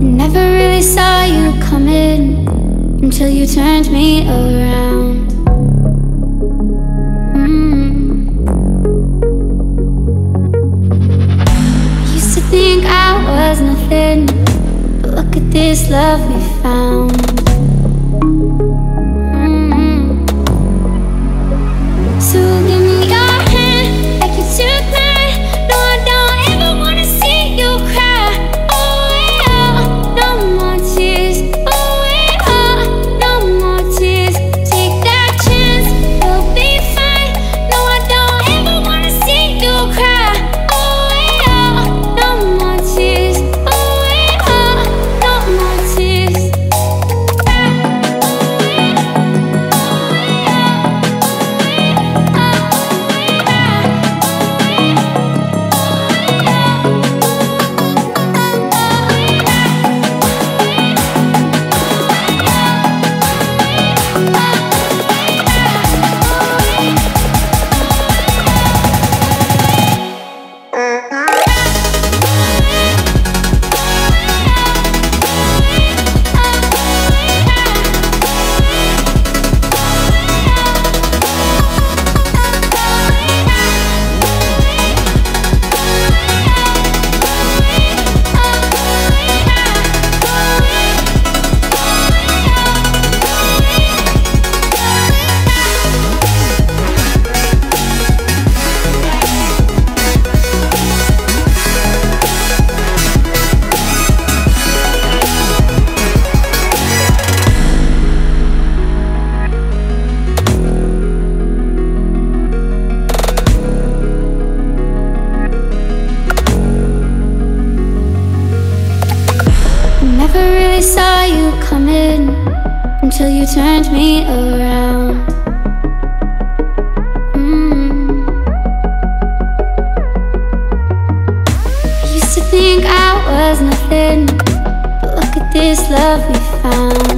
Never really saw you coming until you turned me around. Mm. Used to think I was nothing, but look at this love we really saw you coming until you turned me around. Mm. I used to think I was nothing, but look at this love we found.